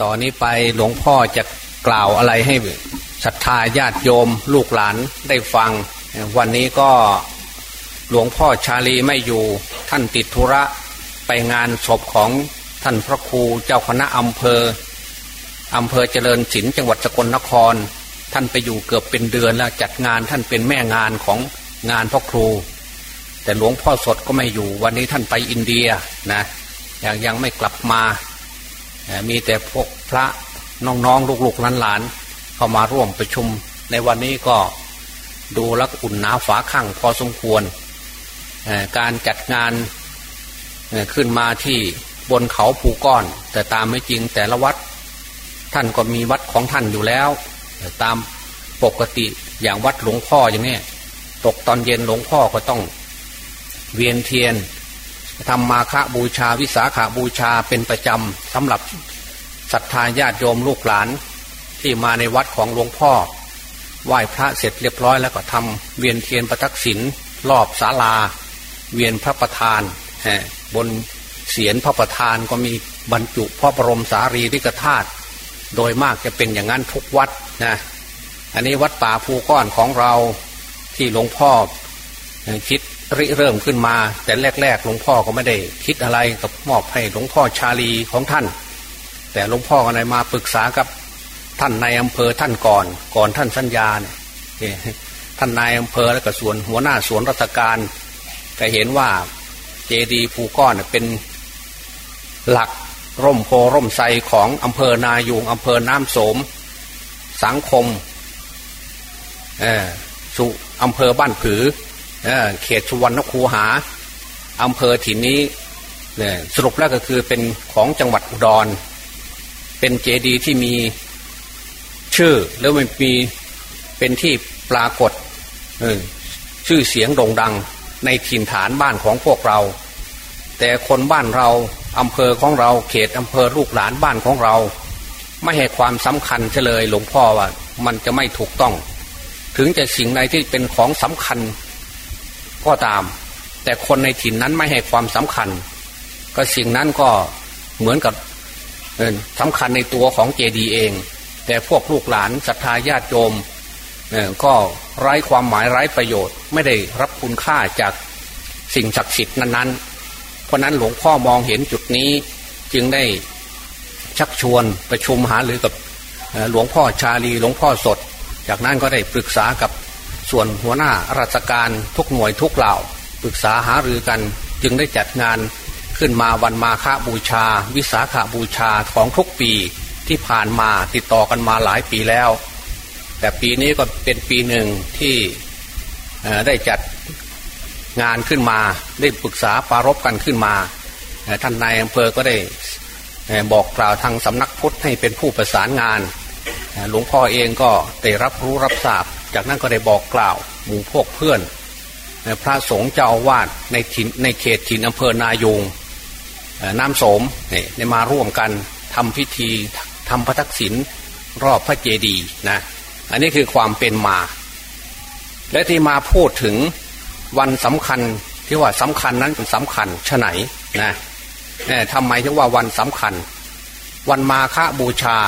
ต่อนนี้ไปหลวงพ่อจะกล่าวอะไรให้ศรัทธาญาติโยม ลูกหลานได้ฟัง วันนี้ก็หลวงพ่อชาลีไม่อยู่ท่านติดธุระไปงานศพของท่านพระครูเจ้าคณะอำเภออำเภอเจริญศิลป์จังหวัดสกลนคร ท่านไปอยู่เกือบเป็นเดือนแล้วจัดงานท่านเป็นแม่งานของงานพ่อครู แต่หลวงพ่อสดก็ไม่อยู่วันนี้ท่านไปอินเดียนะยังยังไม่กลับมา มีแต่พวกพระน้องๆลูกๆหลานๆเข้ามาร่วมประชุม ในวันนี้ก็ดูแลอุ่นหนาฝาข้างพอสมควร การจัดงานขึ้นมาที่บนเขาภูก้อน แต่ตามไม่จริงแต่ละวัด ท่านก็มีวัดของท่านอยู่แล้ว ตามปกติอย่างวัดหลวงพ่ออย่างนี้ตกตอนเย็นหลวงพ่อก็ต้องเวียนเทียน ทำมาฆบูชาวิสาขาบูชาเป็นประจำสำหรับศรัทธาญาติโยมลูกหลานที่มาในวัดของหลวงพ่อ ไหว้พระเสร็จเรียบร้อยแล้วก็ทำเวียนเทียนประทักษิณรอบศาลา เวียนพระประธานบนเสียนพระประธานก็มีบรรจุพระบรมสารีริกธาตุโดยมากจะเป็นอย่างนั้นทุกวัดนะอันนี้วัดป่าภูก้อนของเราที่หลวงพ่อ คิดริเริ่มขึ้นมา แต่แรกๆหลวงพ่อก็ไม่ได้ คิดอะไรกับมอบให้หลวงพ่อชาลีของท่าน แต่หลวงพ่อก็เลยมาปรึกษากับท่านในอำเภอท่านก่อน ก่อนท่านสัญญาเนี่ยท่านนายอำเภอแล้วก็ส่วนหัวหน้าสวนราชการก็เห็นว่าเจดีภูก้อนเป็นหลักร่มโพร่มไทรของอำเภอนายูงอำเภอน้ำโสม สังคมสุอำเภอบ้านผือ เขตสุวรรณคูหาอำเภอถิ่นนี้สรุปแล้วก็คือเป็นของจังหวัดอุดร เป็นเจดีที่มีชื่อแล้วมันมีเป็นที่ปรากฏชื่อเสียงโด่งดังในถิ่นฐานบ้านของพวกเรา แต่คนบ้านเราอำเภอของเราเขตอำเภอลูกหลานบ้านของเรา ไม่ให้ความสำคัญเเลยหลวงพ่อว่า มันจะไม่ถูกต้อง ถึงจะสิ่งใดที่เป็นของสำคัญ ก็ตาม แต่คนในถิ่นนั้นไม่ให้ความสำคัญ ก็สิ่งนั้นก็เหมือนกับสำคัญในตัวของเจดีเอง แต่พวกลูกหลานศรัทธาญาติโยมก็ไร้ความหมายไร้ประโยชน์ ไม่ได้รับคุณค่าจากสิ่งศักดิ์สิทธิ์นั้นๆ เพราะนั้นหลวงพ่อมองเห็นจุดนี้จึงได้ชักชวนประชุมหาหรือกับหลวงพ่อชาลีหลวงพ่อสด จากนั้นก็ได้ปรึกษากับ ส่วนหัวหน้าราชการทุกหน่วยทุกเหล่าปรึกษาหารือกันจึงได้จัดงานขึ้นมาวันมาฆบูชา วิสาขาบูชาของทุกปีที่ผ่านมาติดต่อกันมาหลายปีแล้ว แต่ปีนี้ก็เป็นปีหนึ่งที่ได้จัดงานขึ้นมาได้ปรึกษาปารบกันขึ้นมาท่านนายอำเภอก็ได้บอกกล่าวทางสำนักพุทธให้เป็นผู้ประสานงาน หลวงพ่อเองก็ได้รับรู้รับทราบ จากนั้นก็ได้บอกกล่าวหมู่พวกเพื่อนพระสงฆ์เจ้าอาวาสในถิ่นในเขตถิ่นอำเภอนายูงน้ำโสมเนี่ยได้มาร่วมกันทำพิธีทำพระทักษิณรอบพระเจดีย์นะอันนี้คือความเป็นมา และที่มาพูดถึงวันสำคัญที่ว่าสำคัญนั้นเป็นสำคัญชะไหนนะทำไมถึงว่าวันสำคัญ วันมาฆบูชา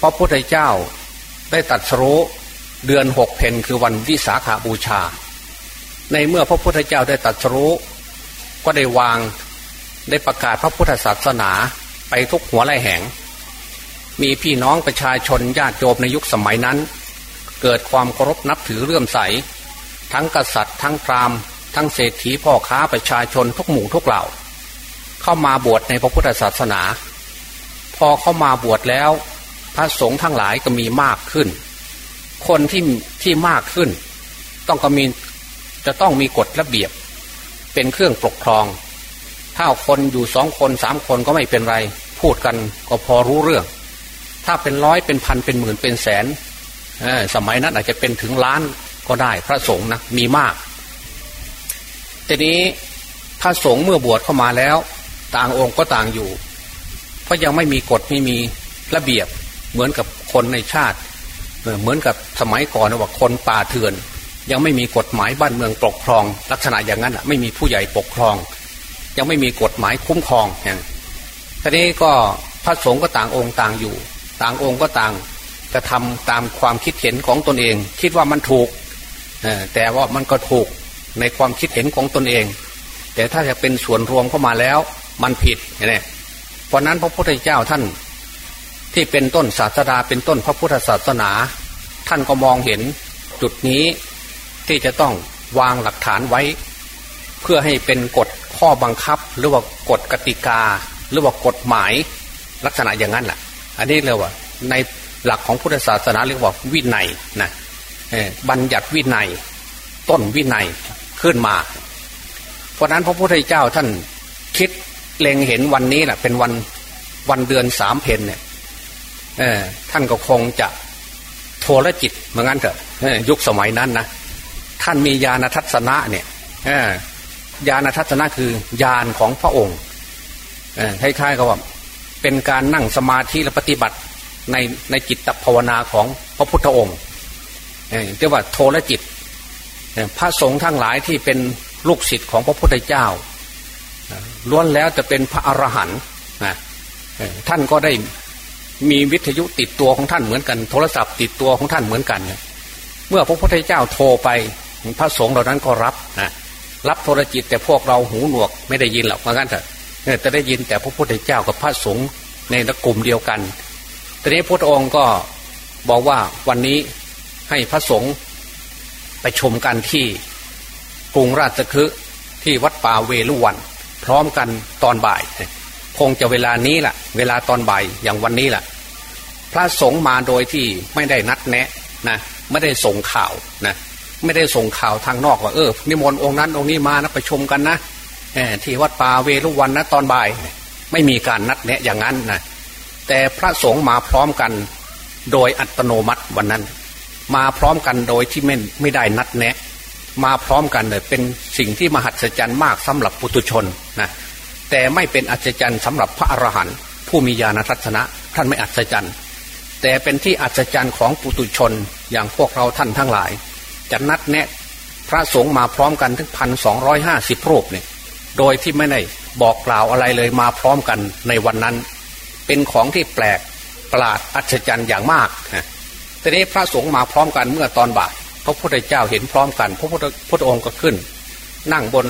พระพุทธเจ้า ได้ตัดสรู้เดือนหกเพนคือวันวิสาขาบูชา ในเมื่อพระพุทธเจ้าได้ตัดสรู้ ก็ได้วางได้ประกาศพระพุทธศาสนาไปทุกหัวไร่แห่ง มีพี่น้องประชาชนญาติโยมในยุคสมัยนั้น เกิดความเคารพนับถือเรื่อมใส ทั้งกษัตริย์ ทั้งพราหมณ์ ทั้งเศรษฐีพ่อค้าประชาชนทุกหมู่ทุกเหล่า เข้ามาบวชในพระพุทธศาสนา พอเข้ามาบวชแล้ว ระสงฆ์ทั้งหลายก็มีมากขึ้น คนที่ที่มากขึ้น ต้องก็มีจะต้องมีกฎระเบียบ เป็นเครื่องปกครอง ถ้าคนอยู่สองคนสามคนก็ไม่เป็นไร พูดกันก็พอรู้เรื่อง ถ้าเป็นร้อยเป็นพันเป็นหมื่นเป็นแสนสมัยนั้นอาจจะเป็นถึงล้านก็ได้พระสงฆ์นะมีมากทีนี้พระสงฆ์เมื่อบวชเข้ามาแล้ว ต่างองค์ก็ต่างอยู่ เพราะยังไม่มีกฎไม่มีระเบียบ เหมือนกับคนในชาติ เหมือนกับสมัยก่อนว่าคนป่าเถื่อน ยังไม่มีกฎหมายบ้านเมืองปกครอง ลักษณะอย่างนั้นอะไม่มีผู้ใหญ่ปกครอง ยังไม่มีกฎหมายคุ้มครองอย่างทีนี้ก็พระสงฆ์ก็ต่างองค์ต่างอยู่ ต่างองค์ก็ต่างกระทำตามความคิดเห็นของตนเอง คิดว่ามันถูกแต่ว่ามันก็ถูกในความคิดเห็นของตนเอง แต่ถ้าจะเป็นส่วนรวมเข้ามาแล้ว มันผิดเนี่ยเพราะนั้นพระพุทธเจ้าท่าน ที่เป็นต้นศาสดาเป็นต้นพระพุทธศาสนา ท่านก็มองเห็นจุดนี้ที่จะต้องวางหลักฐานไว้ เพื่อให้เป็นกฎข้อบังคับ หรือว่ากฎกติกา หรือว่ากฎหมายลักษณะอย่างนั้นแหละอันนี้เรียกว่าในหลักของพุทธศาสนาเรียกว่าวินัยนะบัญญัติวินัย ต้นวินัยขึ้นมา เพราะนั้นพระพุทธเจ้าท่านคิดเล็งเห็นวันนี้แหละเป็นวันวันเดือนสามเพนเนี่ย ท่านก็คงจะโทรจิตเหมือนกันเถอะยุคสมัยนั้นนะท่านมีญาณทัศนะเนี่ยญาณทัศนะคือญาณของพระองค์คล้ายๆกับว่าเป็นการนั่งสมาธิและปฏิบัติในในจิตตภาวนาของพระพุทธองค์เรียกว่าโทรจิต พระสงฆ์ทั้งหลายที่เป็นลูกศิษย์ของพระพุทธเจ้าล้วนแล้วจะเป็นพระอรหันต์ท่านก็ได้ มีวิทยุติดตัวของท่านเหมือนกัน โทรศัพท์ติดตัวของท่านเหมือนกันเมื่อพระพุทธเจ้าโทรไปพระสงฆ์เหล่านั้นก็รับนะรับโทรจิตแต่พวกเราหูหนวกไม่ได้ยินหรอกเพราะงั้นเถอะจะได้ยินแต่พระพุทธเจ้ากับพระสงฆ์ในกลุ่มเดียวกันทีนี้พระองค์ก็บอกว่าวันนี้ให้พระสงฆ์ไปชมกันที่กรุงราชคฤห์ที่วัดป่าเวลุวัน พร้อมกันตอนบ่าย คงจะเวลานี้แหละเวลาตอนบ่ายอย่างวันนี้แหละพระสงฆ์มาโดยที่ไม่ได้นัดแนะนะไม่ได้ส่งข่าวนะไม่ได้ส่งข่าวทางนอกว่าเออนิมนต์องค์นั้นองค์นี้มานะไปชมกันนะที่วัดป่าเวลุวันนะตอนบ่าย ไม่มีการนัดแนะอย่างนั้นนะแต่พระสงฆ์มาพร้อมกันโดยอัตโนมัติวันนั้น มาพร้อมกันโดยที่ไม่ไม่ได้นัดแนะ มาพร้อมกันเลยเป็นสิ่งที่มหัศจรรย์มากสำหรับปุตุชนนะ แต่ไม่เป็นอัศจรรย์สำหรับพระอรหันต์ผู้มีญาณทัศนะท่านไม่อัศจรรย์ แต่เป็นที่อัศจรรย์ของปุตุชนอย่างพวกเราท่านทั้งหลาย จะนัดแนะพระสงฆ์มาพร้อมกันถึงพันสองร้อยห้าสิบรูปเนี่ยโดยที่ไม่ได้บอกกล่าวอะไรเลยมาพร้อมกันในวันนั้น เป็นของที่แปลกประหลาดอัศจรรย์อย่างมากนะทีนี้พระสงฆ์มาพร้อมกันเมื่อตอนบ่ายพระพุทธเจ้าเห็นพร้อมกัน พระพุทธองค์ก็ขึ้น นั่งบน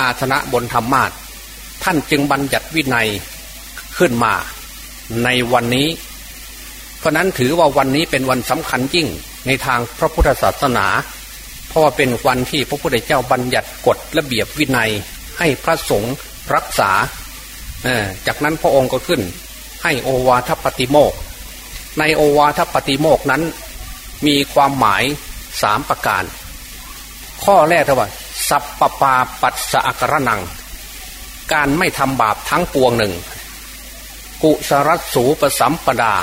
อาสนะบนธรรมาท ท่านจึงบัญญัติวินัยขึ้นมาในวันนี้ เพราะนั้นถือว่าวันนี้เป็นวันสำคัญยิ่งในทางพระพุทธศาสนา เพราะว่าเป็นวันที่พระพุทธเจ้าบัญญัติกฎระเบียบวินัยให้พระสงฆ์รักษา จากนั้นพระองค์ก็ขึ้น ให้โอวาทปฏิโมก ในโอวาทปฏิโมกนั้น มีความหมายสามประการ ข้อแรกว่าสัพปปาปัสสะกระนัง การไม่ทำบาปทั้งปวงหนึ่ง กุสรัสูปสัมปดา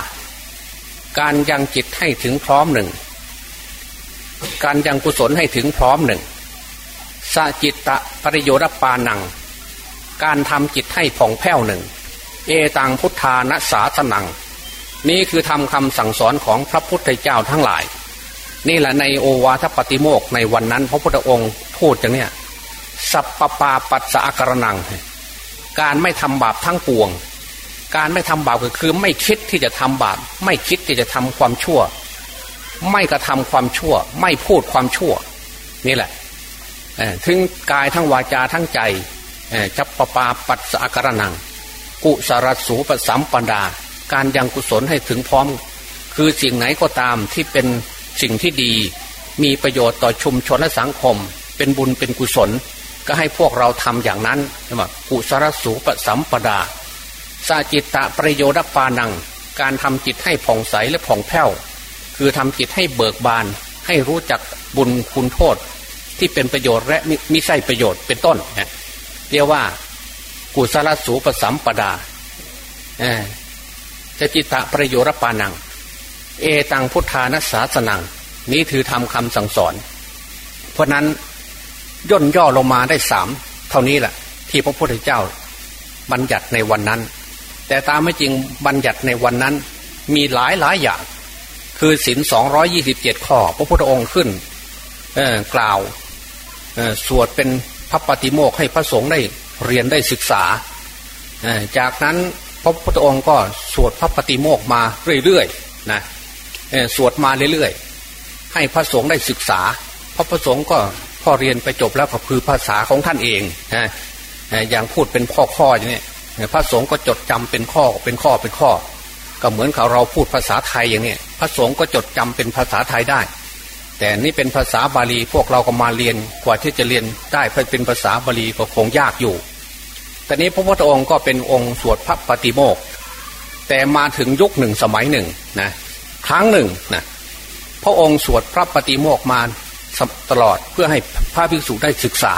การยังจิตให้ถึงพร้อมหนึ่ง การยังกุศลให้ถึงพร้อมหนึ่งสจิตตะปริโยรปานัง การทำจิตให้ผ่องแผ้วหนึ่ง เอตังพุทธานะสาสนัง นี่คือทำคำสั่งสอนของพระพุทธเจ้าทั้งหลาย นี่แหละในโอวาทปฏิโมกในวันนั้น พระพุทธองค์พูดอย่างเนี้ยสัพปปาปัสสะกรนัง การไม่ทำบาปทั้งปวง การไม่ทำบาปก็คือไม่คิดที่จะทำบาป ไม่คิดที่จะทำความชั่ว ไม่กระทำความชั่ว ไม่พูดความชั่ว นี่แหละถึงกายทั้งวาจาทั้งใจจับปปาปัสสะกรนัง กุสารสูปสัมปันดา การยังกุศลให้ถึงพร้อม คือสิ่งไหนก็ตามที่เป็นสิ่งที่ดี มีประโยชน์ต่อชุมชนและสังคม เป็นบุญเป็นกุศล ก็ให้พวกเราทำอย่างนั้นใช่ไหมกุสารสูปสัมปดาสาจิตตะประโยชน์ปานัง การทำจิตให้ผ่องใสและผ่องแผ้ว คือทำจิตให้เบิกบาน ให้รู้จักบุญคุณโทษ ที่เป็นประโยชน์และมิใช่ประโยชน์เป็นต้นเรียกว่ากุศลสูปสัมปดาจะจิตะประโยชน์ปานัง เอตังพุทธานัสสาสนัง นี้ถือทำคำสั่งสอน เพราะนั้น ย่นย่อลงมาได้สามเท่านี้แหละที่พระพุทธเจ้าบัญญัติในวันนั้น แต่ตามไม่จริงบัญญัติในวันนั้นมีหลายหลายอย่าง คือศินสองร้อยี่สิบเจ็ดข้อ พระพุทธองค์ขึ้นกล่าวสวดเป็นพระปฏิโมกให้พระสงฆ์ได้เรียนได้ศึกษา จากนั้นพระพุทธองค์ก็สวดพระปฏิโมกมาเรื่อยๆนะสวดมาเรื่อยๆ ให้พระสงฆ์ได้ศึกษา พระประสงค์ก็ พอเรียนไปจบแล้วก็คือภาษาของท่านเองนะอย่างพูดเป็นข้อข้ออย่างนี้พระสงฆ์ก็จดจำเป็นข้อเป็นข้อเป็นข้อ ก็เหมือนเขาเราพูดภาษาไทยอย่างนี้พระสงฆ์ก็จดจำเป็นภาษาไทยได้ แต่นี่เป็นภาษาบาลีพวกเราก็มาเรียนกว่าที่จะเรียนได้เป็นภาษาบาลีก็คงยากอยู่แต่นี้พระพุทธองค์ก็เป็นองค์สวดพระปฏิโมกแต่มาถึงยุคหนึ่งสมัยหนึ่งนะครั้งหนึ่งนะพระองค์สวดพระปฏิโมกมา ตลอดเพื่อให้พระภิกษุได้ศึกษา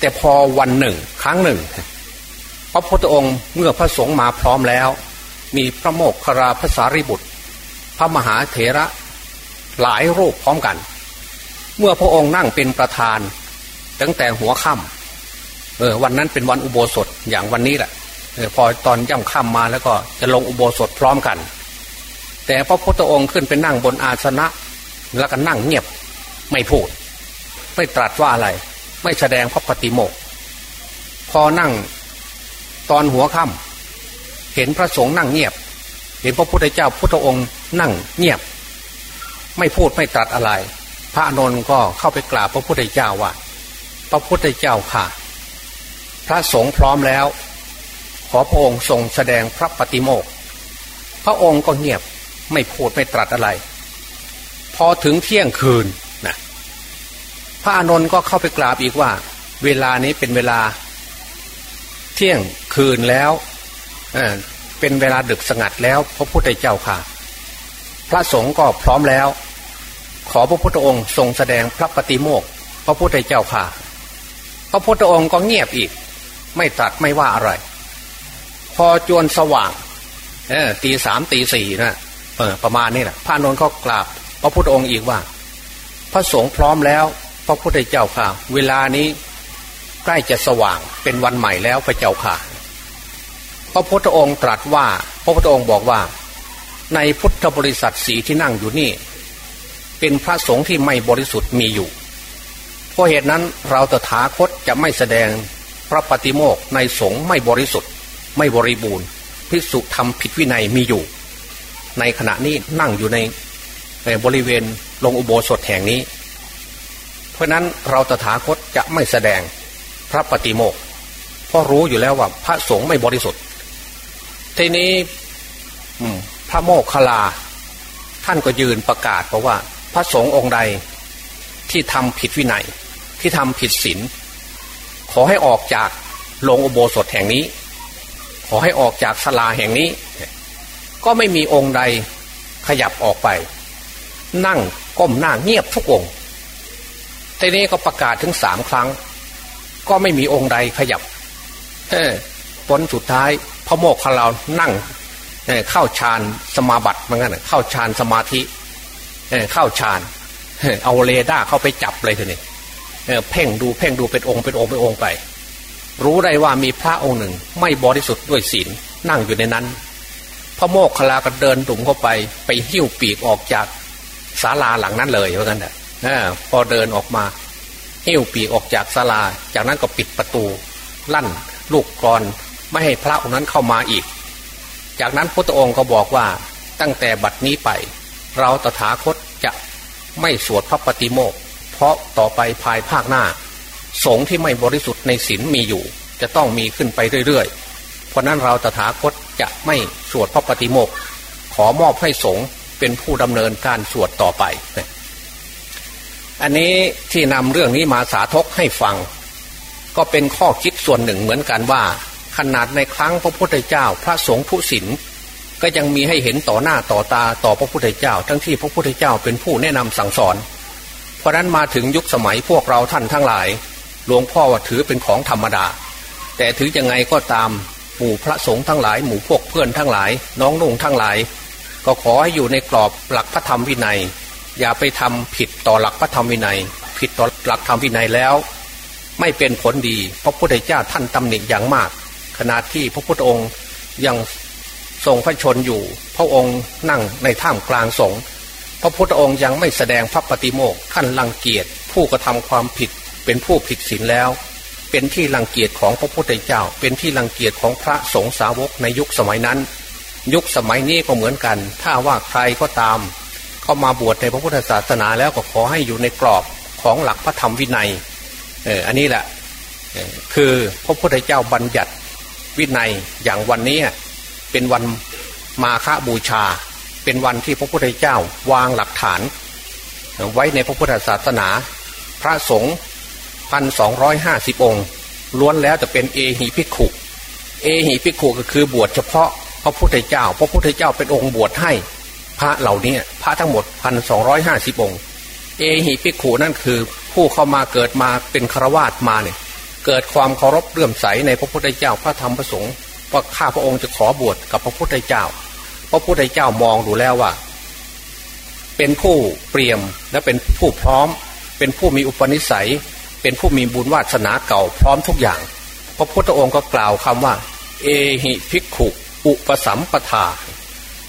แต่พอวันหนึ่งครั้งหนึ่ง พระพุทธองค์เมื่อพระสงฆ์มาพร้อมแล้ว มีพระโมกขราภาษาริบุตร พระมหาเถระหลายรูปพร้อมกัน เมื่อพระองค์นั่งเป็นประธาน ตั้งแต่หัวค่ำเออวันนั้นเป็นวันอุโบสถอย่างวันนี้แหละออพอตอนย่ำค่ำมาแล้วก็จะลงอุโบสถพร้อมกัน แต่พระพุทธองค์ขึ้นไปนั่งบนอาสนะ แล้วก็นั่งเงียบ ไม่พูด ไม่ตรัสว่าอะไร ไม่แสดงพระปฏิโมกพอนั่งตอนหัวค่ำเห็นพระสงฆ์นั่งเงียบ เห็นพระพุทธเจ้าพุทธองค์นั่งเงียบ ไม่พูดไม่ตรัสอะไร พระนนท์ก็เข้าไปกราบพระพุทธเจ้าว่าพระพุทธเจ้าค่ะ พระสงฆ์พร้อมแล้ว ขอพระองค์ทรงแสดงพระปฏิโมกพระองค์ก็เงียบไม่พูดไม่ตรัสอะไร พอถึงเที่ยงคืน พระอานนท์ก็เข้าไปกราบอีกว่า เวลานี้เป็นเวลา เที่ยงคืนแล้วเเป็นเวลาดึกสงัดแล้ว พระพุทธเจ้าค่ะ พระสงฆ์ก็พร้อมแล้ว ขอพระพุทธองค์ทรงแสดงพระปฏิโมกพระพุทธเจ้าค่ะ พระพุทธองค์ก็เงียบอีก ไม่ตรัสไม่ว่าอะไร พอจวนสว่างตีสามตีสี่นะประมาณนี้แหละพระนนท์ก็กราบ พระพุทธองค์อีกว่า พระสงฆ์พร้อมแล้ว ระพุทธเจ้าค่ะ เวลานี้ใกล้จะสว่างเป็นวันใหม่แล้วพระเจ้าค่ะ พระพุทธองค์ตรัสว่า พระพุทธองค์บอกว่า ในพุทธบริษัทสีที่นั่งอยู่นี่ เป็นพระสงฆ์ที่ไม่บริสุทธิ์มีอยู่ เพราะเหตุนั้นเราตถาคตจะไม่แสดงพระปฏิโมกในสงฆ์ไม่บริสุทธิ์ ไม่บริบูรณ์พิสุทำผิดวินัยมีอยู่ ในขณะนี้นั่งอยู่ในบริเวณลงอุโบสถแห่งนี้ ราะนั้นเราตถาคตจะไม่แสดงพระปฏิโมกเพราะรู้อยู่แล้วว่าพระสงฆ์ไม่บริสุทธิ์ ทีนี้พระโมกขลา ท่านก็ยืนประกาศเพราะว่า พระสงฆ์องค์ใดที่ทำผิดวินัยที่ทำผิดศีลขอให้ออกจากลงอุโบสถแห่งนี้ ขอให้ออกจากศาลาแห่งนี้ ก็ไม่มีองค์ใดขยับออกไป นั่งก้มหน้าเงียบทุกองค์ ทีนี้ก็ประกาศถึงสามครั้ง ก็ไม่มีองค์ใดขยับเออผลสุดท้ายพระโมกขลานั่งเข้าฌานสมาบัติเหมือนกันเข้าฌานสมาธิเข้าฌานเอาเรดาร์เข้าไปจับเลยทีนี้เพ่งดูเพ่งดูเป็นองค์เป็นองค์เป็นองค์ไป รู้ได้ว่ามีพระองค์หนึ่งไม่บริสุทธิ์ด้วยศีลนั่งอยู่ในนั้น พระโมกขลาก็เดินดุ่มเข้าไปไปหิ้วปีกออกจากศาลาหลังนั้นเลยเหมือนกันแหละ อพอเดินออกมาหิ้วปีออกจากศาลา จากนั้นก็ปิดประตู ลั่น ลูกกรอนไม่ให้พระองค์นั้นเข้ามาอีก จากนั้นพระองค์ก็บอกว่าตั้งแต่บัดนี้ไป เราตถาคตจะไม่สวดพระปฏิโมกเพราะต่อไปภายภาคหน้า สงฆ์ที่ไม่บริสุทธิ์ในศีลมีอยู่ จะต้องมีขึ้นไปเรื่อยๆ เพราะนั้นเราตถาคตจะไม่สวดพระปฏิโมกขอมอบให้สงฆ์เป็นผู้ดำเนินการสวดต่อไป อันนี้ที่นำเรื่องนี้มาสาธกให้ฟัง ก็เป็นข้อคิดส่วนหนึ่งเหมือนกันว่า ขนาดในครั้งพระพุทธเจ้า พระสงฆ์ผู้ศิลก็ยังมีให้เห็นต่อหน้าต่อตาต่อพระพุทธเจ้า ทั้งที่พระพุทธเจ้าเป็นผู้แนะนำสั่งสอน เพราะนั้นมาถึงยุคสมัยพวกเราท่านทั้งหลายหลวงพ่อว่าถือเป็นของธรรมดา แต่ถือยังไงก็ตามหมู่พระสงฆ์ทั้งหลาย หมู่พวกเพื่อนทั้งหลาย น้องนุ่งทั้งหลาย ก็ขอให้อยู่ในกรอบหลักพระธรรมวินัย อย่าไปทำผิดต่อหลักพระธรรมวินัย ผิดต่อหลักธรรมวินัยแล้ว ไม่เป็นผลดีพระพุทธเจ้าท่านตำหนิอย่างมาก ขณะที่พระพุทธองค์ยังทรงพระชนอยู่ พระองค์นั่งในถ้ำกลางสงฆ์พระพุทธองค์ยังไม่แสดงพระปฏิโมกท่านลังเกียจผู้กระทำความผิดเป็นผู้ผิดศีลแล้ว เป็นที่รังเกียจของพระพุทธเจ้า เป็นที่รังเกียจของพระสงฆ์สาวกในยุคสมัยนั้น ยุคสมัยนี้ก็เหมือนกัน ถ้าว่าใครก็ตาม เข้ามาบวชในพระพุทธศาสนาแล้วก็ขอให้อยู่ในกรอบของหลักพระธรรมวินัยเอออันนี้แหละคือพระพุทธเจ้าบัญญัติวินัยอย่างวันนี้เป็นวันมาฆบูชา เป็นวันที่พระพุทธเจ้าวางหลักฐานไว้ในพระพุทธศาสนา พระสงฆ์พันสองร้อยห้าสิบองค์ล้วนแล้วจะเป็นเอหิภิกขุ เอหิภิกขุก็คือบวชเฉพาะพระพุทธเจ้า พระพุทธเจ้าเป็นองค์บวชให้ พระเหล่านี้พระทั้งหมดพันสองร้อยห้าสิบองค์ เอหิภิกขุนั่นคือผู้เข้ามาเกิดมาเป็นฆราวาสมาเนี่ยเกิดความเคารพเลื่อมใสในพระพุทธเจ้าพระธรรมพระสงฆ์ว่าข้าพระองค์จะขอบวชกับพระพุทธเจ้า พระพุทธเจ้ามองดูแล้วว่า เป็นผู้เปรียมและเป็นผู้พร้อม เป็นผู้มีอุปนิสัย เป็นผู้มีบุญวาสนาเก่าพร้อมทุกอย่าง พระพุทธองค์ก็กล่าวคำว่า เอหิภิกขุ อุปสัมปทา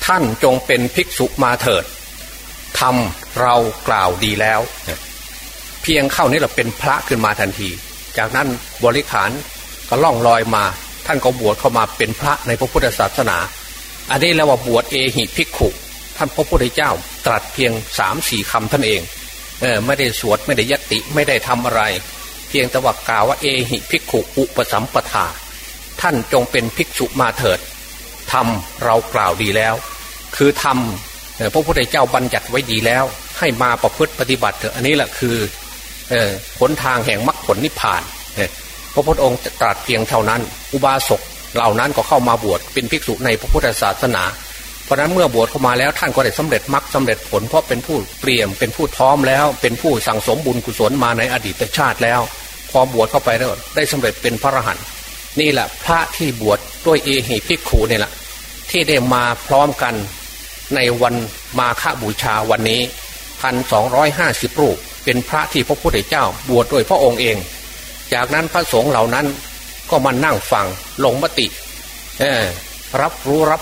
ท่านจงเป็นภิกษุมาเถิดทำเรากล่าวดีแล้ว เพียงเข้านี้เราเป็นพระขึ้นมาทันที จากนั้นบริขารก็ล่องลอยมา ท่านก็บวชเข้ามาเป็นพระในพระพุทธศาสนา อันนี้แล้วว่าบวชเอหิภิกขุ ท่านพระพุทธเจ้าตรัสเพียงสามสี่คำท่านเองเออไม่ได้สวดไม่ได้ยติไม่ได้ทำอะไร เพียงแต่ว่ากล่าวว่าเอหิภิกขุอุปสัมปทา ท่านจงเป็นภิกษุมาเถิด ทำเรากล่าวดีแล้ว คือทำพระพุทธเจ้าบัญญัติไว้ดีแล้ว ให้มาประพฤติปฏิบัติเถอะอันนี้แหละคือผลทางแห่งมรรคผลนิพพานพระพุทธองค์ตรัสเพียงเท่านั้น อุบาสกเหล่านั้นก็เข้ามาบวชเป็นภิกษุในพระพุทธศาสนา เพราะนั้นเมื่อบวชเข้ามาแล้วท่านก็ได้สำเร็จมรรคสาเร็จผลเพราะเป็นผู้เปลี่ยมเป็นผู้ท้อมแล้ว เป็นผู้สั่งสมบุญกุศลมาในอดีตชาติแล้ว พอบวชเข้าไปแล้วได้สำเร็จเป็นพระอรหันต์ นี่แหละพระที่บวชดด้วยเอหิภิกขุนี่แหละที่ได้มาพร้อมกันในวันมาฆบูชาวันนี้พันสองร้อยห้าสิบรูป เป็นพระที่พระพุทธเจ้าบวชโดยพระองค์เอง จากนั้นพระสงฆ์เหล่านั้นก็มานั่งฟังลงมติรับรู้รับ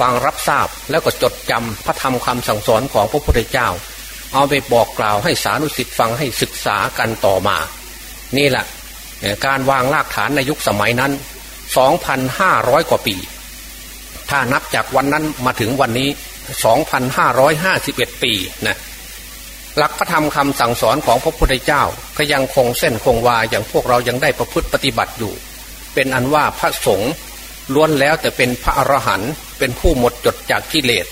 ฟังรับทราบแล้วก็จดจำพระธรรมคำสั่งสอนของพระพุทธเจ้า เอาไปบอกกล่าวให้สานุสิทธิ์ฟังให้ศึกษากันต่อมา นี่แหละ การวางรากฐานในยุคสมัยนั้น 2,500 กว่าปี ถ้านับจากวันนั้นมาถึงวันนี้ 2,551 ปีนะหลักพระธรรมคำสั่งสอนของพระพุทธเจ้า ก็ยังคงเส้นคงวาอย่างพวกเรายังได้ประพฤติปฏิบัติอยู่ เป็นอันว่าพระสงฆ์ล้วนแล้วแต่เป็นพระอรหันต์เป็นผู้หมดจดจากกิเลส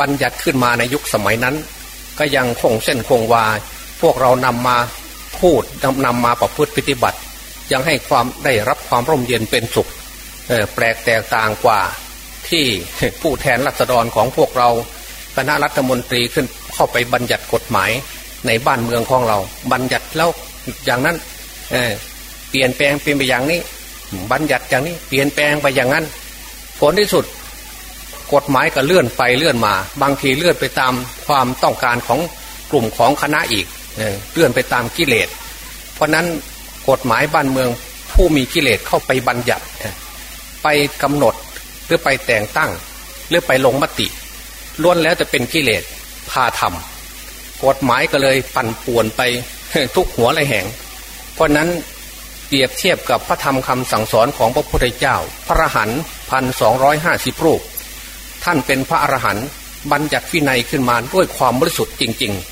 บัญญัติขึ้นมาในยุคสมัยนั้น ก็ยังคงเส้นคงวา พวกเรานำมา พูดนำนำมาประพฤติปฏิบัติ ยังให้ความได้รับความร่มเย็นเป็นสุขแปลกแตกต่างกว่าที่ผู้แทนรัษฎรของพวกเราคณะรัฐมนตรีขึ้นเข้าไปบัญญัติกฎหมายในบ้านเมืองของเรา บัญญัติแล้วอย่างนั้นเเปลี่ยนแปลงเป็นไปอย่างนี้ บัญญัติอย่างนี้เปลี่ยนแปลงไปอย่างนั้น ผลที่สุดกฎหมายก็เลื่อนไปเลื่อนมา บางทีเลื่อนไปตามความต้องการของกลุ่มของคณะอีก เลื่อนไปตามกิเลส เพราะนั้นกฎหมายบ้านเมืองผู้มีกิเลสเข้าไปบัญญัติไปกำหนดหรือไปแต่งตั้ง หรือไปลงมติล้วนแล้วจะเป็นกิเลสพาทำกฎหมายก็เลยปั่นป่วนไปทุกหัวไรแห่ง เพราะนั้นเปรียบเทียบกับพระธรรมคำสั่งสอนของพระพุทธเจ้า พระอรหันต์พันสองร้อยห้าสิบรูป ท่านเป็นพระอรหันต์บัญญัติวินัยขึ้นมาด้วยความบริสุทธิ์จริง ๆ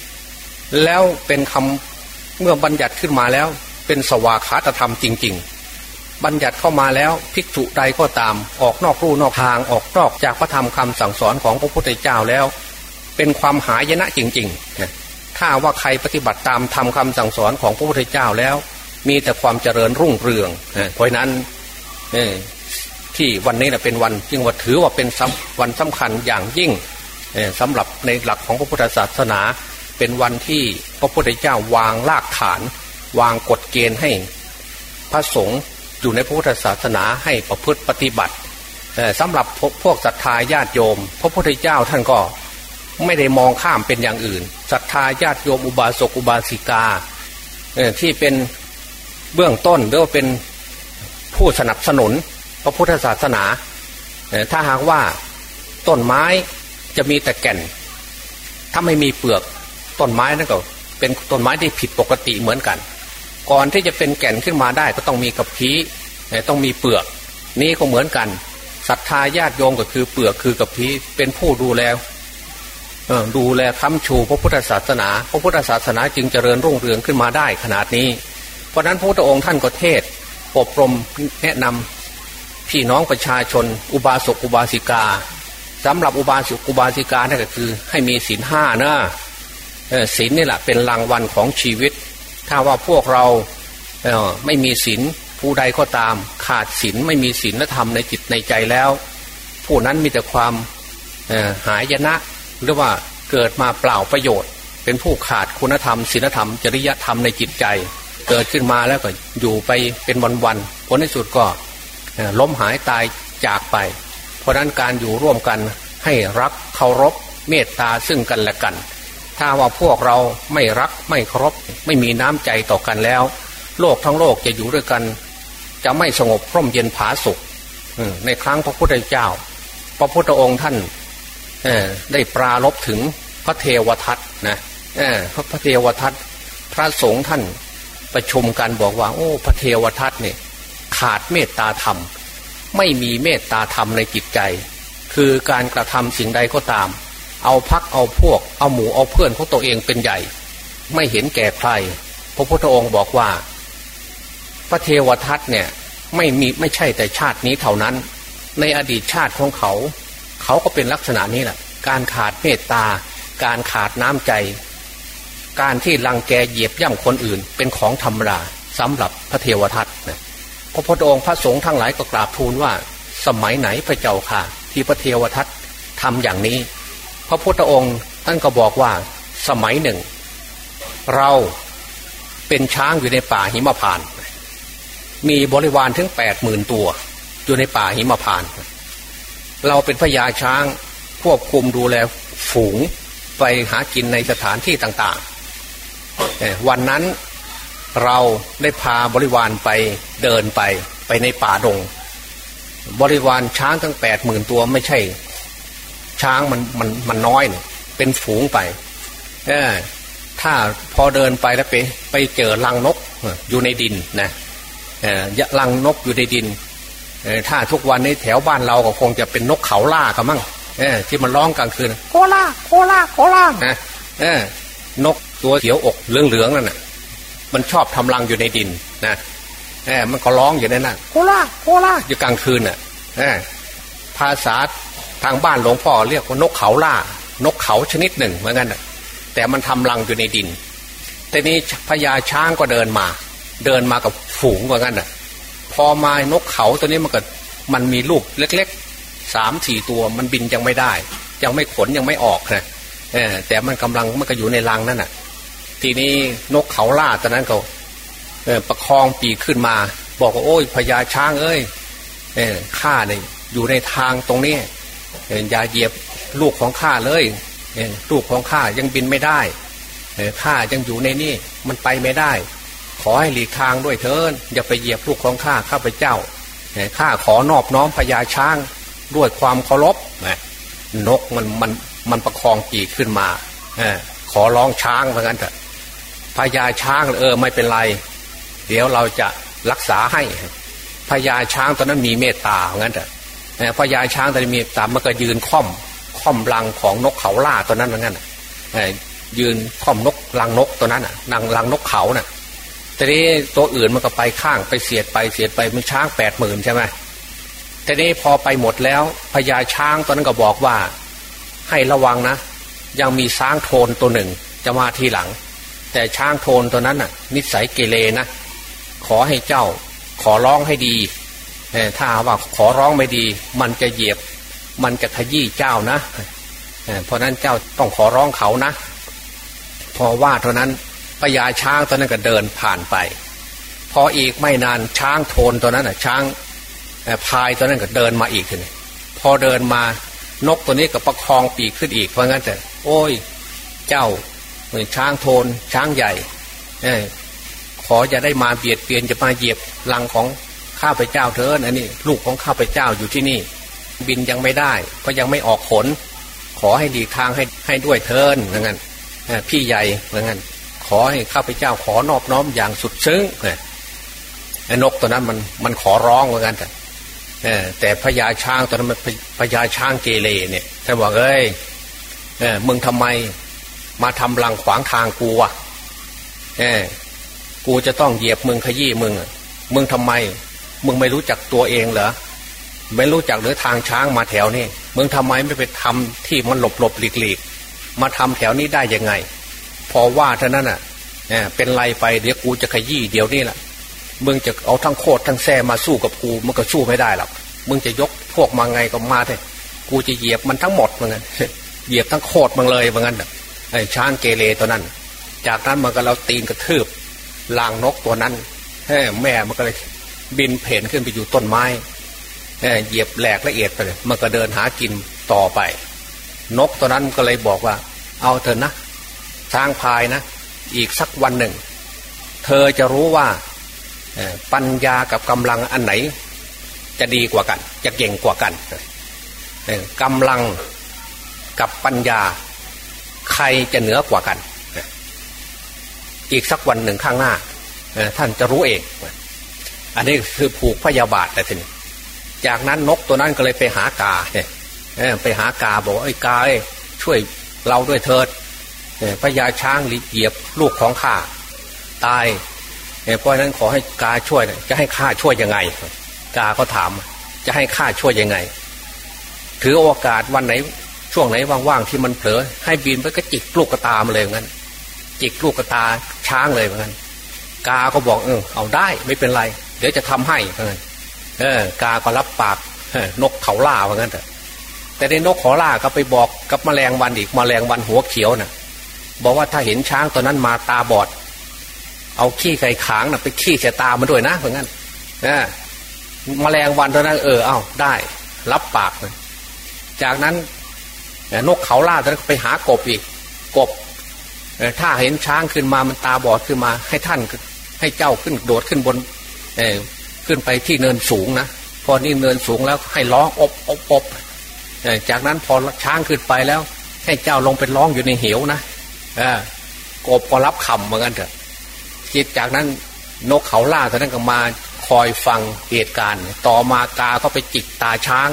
แล้วเป็นคำเมื่อบัญญัติขึ้นมาแล้ว เป็นสวากขาตธรรมจริง ๆ บัญญัติเข้ามาแล้วภิกษุใดก็ตาม ออกนอกรูนอกทางออกนอกจากพระธรรมคำสั่งสอนของพระพุทธเจ้าแล้ว เป็นความหายนะจริงๆถ้าว่าใครปฏิบัติตามทำคำสั่งสอนของพระพุทธเจ้าแล้ว มีแต่ความเจริญรุ่งเรืองเพราะนั้นที่วันนี้นะเป็นวันจึงว่าถือว่าเป็นวันสำคัญอย่างยิ่งสำหรับในหลักของพระพุทธศาสนา เป็นวันที่พระพุทธเจ้าวางรากฐาน วางกฎเกณฑ์ให้ พระสงฆ์อยู่ในพระพุทธศาสนาให้ประพฤติปฏิบัติสำหรับพวกศรัทธาญาติโยม พระพุทธเจ้าท่านก็ไม่ได้มองข้ามเป็นอย่างอื่นศรัทธาญาติโยมอุบาสกอุบาสิกาที่เป็นเบื้องต้นหรือว่าเป็นผู้สนับสนุนพระพุทธศาสนา ถ้าหากว่าต้นไม้จะมีแต่แก่น ถ้าไม่มีเปลือก ต้นไม้นั่นก็เป็นต้นไม้ที่ผิดปกติเหมือนกัน ก่อนที่จะเป็นแก่นขึ้นมาได้ก็ต้องมีกระพี้ต้องมีเปลือก นี่ก็เหมือนกันศรัทธาญาติโยมก็คือเปลือกคือกระพี้เป็นผู้ดูแลดูแลค้ำชูพระพุทธศาสนา พระพุทธศาสนาจึงเจริญรุ่งเรืองขึ้นมาได้ขนาดนี้ เพราะนั้นพระพุทธองค์ท่านก็เทศอบรมแนะนำพี่น้องประชาชน อุบาสกอุบาสิกาสำหรับอุบาสกอุบาสิกานั่นก็คือให้มีศีลห้านะ ศีลนี่แหละเป็นรางวัลของชีวิต ถ้าว่าพวกเราไม่มีศีลผู้ใดก็ตาม ขาดศีลไม่มีศีลธรรมในจิตในใจแล้ว ผู้นั้นมีแต่ความหายนะ หรือว่าเกิดมาเปล่าประโยชน์ เป็นผู้ขาดคุณธรรมศีลธรรม จริยธรรมในจิตใจ เกิดขึ้นมาแล้วก็อยู่ไปเป็นวันๆผลในสุดก็ล้มหายตายจากไป เพราะนั้นการอยู่ร่วมกันให้รักเคารพเมตตาซึ่งกันและกัน ถ้าว่าพวกเราไม่รักไม่เคารพไม่มีน้ำใจต่อกันแล้ว โลกทั้งโลกจะอยู่ด้วยกัน จะไม่สงบพร่มเย็นผาสุขในครั้งพระพุทธเจ้า พระพุทธองค์ท่านได้ปราลบถึงพระเทวทัตนะพระเทวทัตพระสงฆ์ท่านประชุมกันบอกว่า โอ้ พระเทวทัตเนี่ยขาดเมตตาธรรม ไม่มีเมตตาธรรมในจิตใจ คือการกระทำสิ่งใดก็ตาม เอาพักเอาพวก เอาหมูเอาเพื่อนของตัวเองเป็นใหญ่ ไม่เห็นแก่ใคร พระพุทธองค์บอกว่า พระเทวทัตเนี่ยไม่มีไม่ใช่แต่ชาตินี้เท่านั้น ในอดีตชาติของเขา เขาก็เป็นลักษณะนี้แหละการขาดเมตตา การขาดน้ำใจ การที่รังแกเหยียบย่ำคนอื่น เป็นของธรรมดาสำหรับพระเทวทัตนะพระพุทธองค์พระสงฆ์ทั้งหลายก็กราบทูลว่า สมัยไหนพระเจ้าค่ะ ที่พระเทวทัตทำอย่างนี้ พระพุทธองค์ท่านก็บอกว่าสมัยหนึ่ง เราเป็นช้างอยู่ในป่าหิมพาน มีบริวารถึงแปดหมื่นตัว อยู่ในป่าหิมพาน เราเป็นพญาช้างควบคุมดูแลฝูงไปหากินในสถานที่ต่างๆ วันนั้นเราได้พาบริวารไปเดินไปไปในป่าดง บริวารช้างทั้งแปดหมื่นตัวไม่ใช่ ช้างมันมันมันน้อยเนี่ยเป็นฝูงไปเออถ้าพอเดินไปแล้วไปไปเจอลังนกอยู่ในดินนะเออลังนกอยู่ในดินถ้าทุกวันนี้แถวบ้านเราก็คงจะเป็นนกเขาล่ากันมั้งเออที่มันร้องกลางคืนโคล่าโคล่าโคล่านะเออนกตัวเขียวอกเหลืองๆนั่นน่ะ มันชอบทำรังอยู่ในดินนะเออมันก็ร้องอยู่ในนั้นโคล่าโคล่าอยู่กลางคืนน่ะเออภาษา ทางบ้านหลวงพ่อเรียกว่านกเขาล่า นกเขาชนิดหนึ่งเหมือนกันแต่มันทำรังอยู่ในดินแต่นี้พญาช้างก็เดินมา เดินมากับฝูงเหมือนกันน่ะพอมานกเขาตัวนี้มันก็มันมีลูกเล็กๆสามสี่ตัวมันบินยังไม่ได้ ยังไม่ขนยังไม่ออกนะแต่มันกำลังมันก็อยู่ในรังนั่นน่ะ ทีนี้นกเขาล่าตอนนั้นก็ประคองปีขึ้นมา บอกว่าโอ้ยพญาช้างเอ้ยข้าเนี่ยอยู่ในทางตรงนี้ อย่าเหยียบลูกของข้าเลยลูกของข้ายังบินไม่ได้ข้ายังอยู่ในนี่มันไปไม่ได้ ขอให้หลีกทางด้วยเถินอย่าไปเหยียบลูกของข้าข้าพเจ้าข้าขอนอบน้อมพญาช้างด้วยความเคารพนกมันมันมันประคองปีกขึ้นมาขอร้องช้างเหมือนกันเถอะพญาช้างเออไม่เป็นไร เดี๋ยวเราจะรักษาให้พญาช้างตอนนั้นมีเมตตาเหมือนกันเถอะ พญาช้างตอนมีตามมันก็ยืนค่อมค่อมรังของนกเขาล่าตัวนั้นเหมือนกันยืนค่อมนกรังนกตัวนั้นน่ะนางรังนกเขาน่ะทีนี้ตัวอื่นมันก็ไปข้างไปเสียดไปเสียดไปมันช้างแปดหมื่นใช่ไหมทีนี้พอไปหมดแล้วพญาช้างตอนนั้นก็บอกว่า ให้ระวังนะ ยังมีช้างโทนตัวหนึ่งจะมาทีหลัง แต่ช้างโทนตัวนั้นน่ะ นิสัยเกเรนะขอให้เจ้าขอร้องให้ดี ถ้าว่าขอร้องไม่ดี มันจะเหยียบ มันจะขยี้เจ้านะเพราะนั้นเจ้าต้องขอร้องเขานะ พอว่าเท่านั้นพญาช้างตัวนั้นก็เดินผ่านไป พออีกไม่นานช้างโทนตัวนั้นอะช้างพายตัวนั้นก็เดินมาอีกทีนี้พอเดินมานกตัวนี้ก็ประคองปีกขึ้นอีกเพราะงั้นแต่โอ้ย เจ้าเหมือนช้างโทนช้างใหญ่ขอจะได้มาเบียดเบียนจะมาเหยียบลังของ ข้าพเจ้าเถินอันนี้ ลูกของข้าพเจ้าอยู่ที่นี่ บินยังไม่ได้ ก็ยังไม่ออกขนขอให้ดีทางให้ให้ด้วยเทินเหมือนกันพี่ใหญ่เหมือนกันขอให้ข้าพเจ้าขอนอบน้อมอย่างสุดซึ้งไอ้นกตัวนั้นมันมันขอร้องเหมือนกันแต่แต่พญาช้างตัวนั้นมันพญาช้างเกเรเนี่ยท่านบอกเอ้ยเออมึงทำไมมาทำลังขวางทางกูวะเออกูจะต้องเหยียบมึงขยี้มึง มึงทำไม มึงไม่รู้จักตัวเองเหรอไม่รู้จักหรือทางช้างมาแถวนี้มึงทำไมไม่ไปทำที่มันหลบหลบหลีกหลีกมาทำแถวนี้ได้ยังไง พอว่าเท่านั้นอะเป็นไรไปเดี๋ยวกูจะขยี้เดี๋ยวนี้แหละมึงจะเอาทั้งโคตรทั้งแซ่มาสู้กับกูมันก็สู้ไม่ได้หรอกมึงจะยกพวกมาไงก็มาเถอะกูจะเหยียบมันทั้งหมดเหมือนกันเหยียบทั้งโคตรมันเลยเหมือนกันไอ้ช้างเกเรตัวนั้น จากนั้นมันก็เราตีนกระทืบลางนกตัวนั้นแม่มันก็เลย บินเพนขึ้นไปอยู่ต้นไม้เหยียบแหลกละเอียดไปเลยมันก็เดินหากินต่อไป นกตัวนั้นก็เลยบอกว่า เอาเถอะนะช้างพายนะ อีกสักวันหนึ่ง เธอจะรู้ว่าปัญญากับกำลังอันไหน จะดีกว่ากัน จะเก่งกว่ากันกำลังกับปัญญา ใครจะเหนือกว่ากัน อีกสักวันหนึ่งข้างหน้าท่านจะรู้เอง อันนี้คือผูกพยาบาทแต่ทีนี้จากนั้นนกตัวนั้นก็เลยไปหากาเนี่ยไปหากาบอกไอ้กาช่วยเราด้วยเถิดพญาช้างเหยียบลูกของข้าตายเพราะนั้นขอให้กาช่วยจะให้ข้าช่วยยังไง กาก็ถาม จะให้ข้าช่วยยังไง ถือโอกาสวันไหนช่วงไหนว่างๆที่มันเผลอให้บินไปก็จิกลูกกระตามาเลยงั้น จิกลูกกระตาช้างเลยเหมือนกันกาก็บอกเออเอาได้ไม่เป็นไร เดี๋ยวจะทำให้เอนกันเอกาก็รับปากนกเขาล่าว่างั้นแต่แต่ในนกเขาล่าก็ไปบอกกับแมลงวันอีกแมลงวันหัวเขียวนะ่ะ บอกว่าถ้าเห็นช้างตัวนั้นมาตาบอด เอาขี้ไก่ขางนะ่ะไปขี้เสียตามันด้วยนะเหมือนกันนะแมลงวันตัวนั้น เออเอาได้ รับปากเลยจากนั้นนกเขาล่าตัวนั้นไปหากบอีก กบถ้าเห็นช้างขึ้นมามันตาบอดขึ้นมา ให้ท่านให้เจ้าขึ้นโดดขึ้นบน ขึ้นไปที่เนินสูงนะพอนี่เนินสูงแล้วให้ร้องอบอบอบจากนั้นพอช้างขึ้นไปแล้ว ให้เจ้าลงไปร้องอยู่ในเหวนะกบก็รับคำเหมือนกันเถอะจิตจากนั้นนกเขาล่าท่านั้นก็มาคอยฟังเหตุการณ์ ต่อมากาเขาไปจิกตาช้าง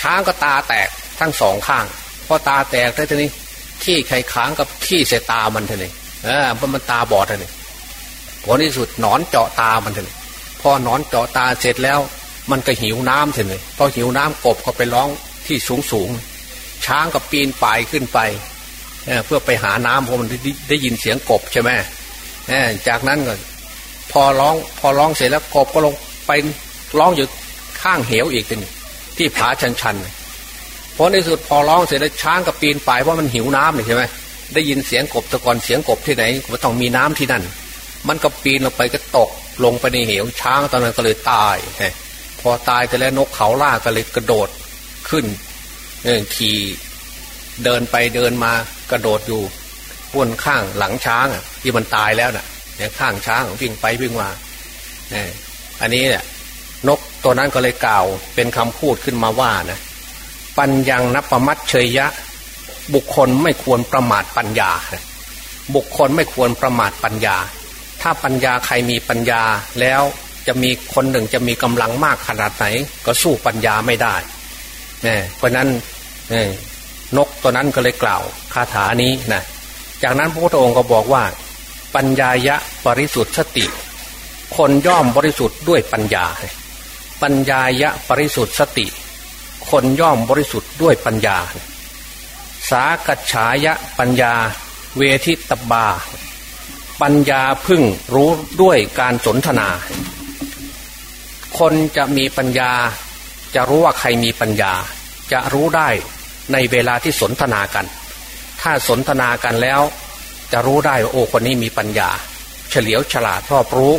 ช้างก็ตาแตกทั้งสองข้างพอตาแตกได้ทีนี้ขี้ไข่ขางกับขี้เสตามันเท่านี้เออมันตาบอดท่านี้ผลที่สุดหนอนเจาะตามันเท่านี้ พอนอนเจาะตาเสร็จแล้ว มันก็หิวน้ำเถอะเลยพอหิวน้ำกบก็ไปร้องที่สูงสูงช้างก็ปีนป่ายขึ้นไปเเพื่อไปหาน้ำเพราะมันได้ยินเสียงกบใช่ไหมจากนั้นก็พอร้องพอร้องเสร็จแล้วกบก็ลงไปร้องอยู่ข้างเหวอีกทีที่ผาชันชันพอในสุดพอร้องเสร็จแล้วช้างก็ปีนป่ายเพราะมันหิวน้ำเลยใช่ไหมได้ยินเสียงกบตะกอนเสียงกบที่ไหนก็ต้องมีน้ำที่นั่น มันก็ปีนลงไปก็ตกลงไปในเหวช้างตอนนั้นก็เลยตายพอตายไปแล้วนกเขาล่าก็เลยกระโดดขึ้นขี่เดินไปเดินมากระโดดอยู่บนข้างหลังช้างที่มันตายแล้วน่ะเนี่ยข้างช้างวิ่งไปวิ่งมาอันนี้เนี่ยนกตัวนั้นก็เลยกล่าวเป็นคำพูดขึ้นมาว่านะปัญญังนับประมัดเชยยะ บุคคลไม่ควรประมาทปัญญา บุคคลไม่ควรประมาทปัญญา ถ้าปัญญาใครมีปัญญาแล้วจะมีคนหนึ่งจะมีกำลังมากขนาดไหน ก็สู้ปัญญาไม่ได้เนี่ยเพราะนั้นนกตัวนั้นก็เลยกล่าวคาถานี้นะจากนั้นพระพุทธองค์ก็บอกว่า ปัญญายะบริสุทธิ์สติ คนย่อมบริสุทธิ์ด้วยปัญญา ปัญญายะบริสุทธิ์สติ คนย่อมบริสุทธิ์ด้วยปัญญา สากัจฉายะปัญญา เวทิตบา ปัญญาพึ่งรู้ด้วยการสนทนา คนจะมีปัญญา จะรู้ว่าใครมีปัญญา จะรู้ได้ในเวลาที่สนทนากัน ถ้าสนทนากันแล้ว จะรู้ได้ว่าโอ้คนนี้มีปัญญา เฉลียวฉลาดรอบรู้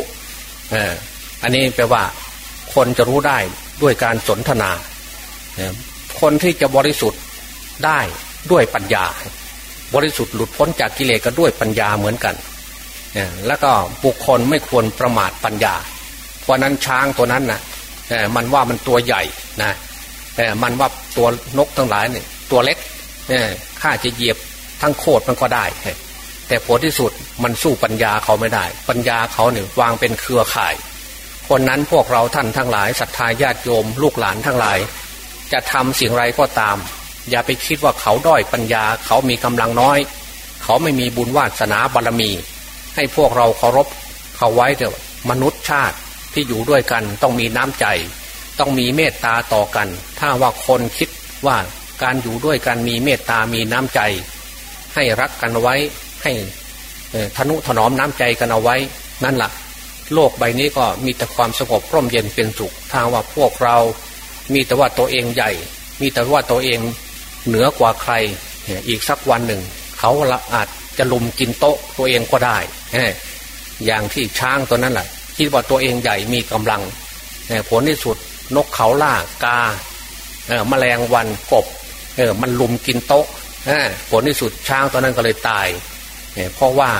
เอออันนี้แปลว่า คนจะรู้ได้ด้วยการสนทนา คนที่จะบริสุทธิ์ได้ด้วยปัญญา บริสุทธิ์หลุดพ้นจากกิเลสก็ด้วยปัญญาเหมือนกัน แล้วก็บุคคลไม่ควรประมาทปัญญา เพราะนั้นช้างตัวนั้นนะมันว่ามันตัวใหญ่นะมันว่าตัวนกทั้งหลายเนี่ยตัวเล็กข้าจะเหยียบทั้งโคตรมันก็ได้ แต่ผลที่สุดมันสู้ปัญญาเขาไม่ได้ ปัญญาเขาเนี่ยวางเป็นเครือข่ายคนนั้นพวกเราท่านทั้งหลายศรัทธาญาติโยม ลูกหลานทั้งหลาย จะทำสิ่งไรก็ตาม อย่าไปคิดว่าเขาด้อยปัญญา เขามีกำลังน้อย เขาไม่มีบุญวาสนาบารมี ให้พวกเราเคารพเขาไว้เถอะมนุษย์ชาติที่อยู่ด้วยกันต้องมีน้ำใจ ต้องมีเมตตาต่อกัน ถ้าว่าคนคิดว่าการอยู่ด้วยกันมีเมตตามีน้ำใจ ให้รักกันไว้ให้ทนุถนอมน้ำใจกันเอาไว้ นั่นแหละโลกใบนี้ก็มีแต่ความสงบร่มเย็นเป็นสุขทางว่าพวกเรา มีแต่ว่าตัวเองใหญ่ มีแต่ว่าตัวเองเหนือกว่าใคร อีกสักวันหนึ่ง เขาละอาจ จะลุมกินโต๊ะตัวเองก็ได้อย่างที่ช้างตัวนั้นแหละคิดว่าตัวเองใหญ่มีกำลังผลที่สุดนกเขาล่ากาแมลงวันกบมันลุมกินโต๊ะผลที่สุดช้างตัวนั้นก็เลยตายเพราะว่า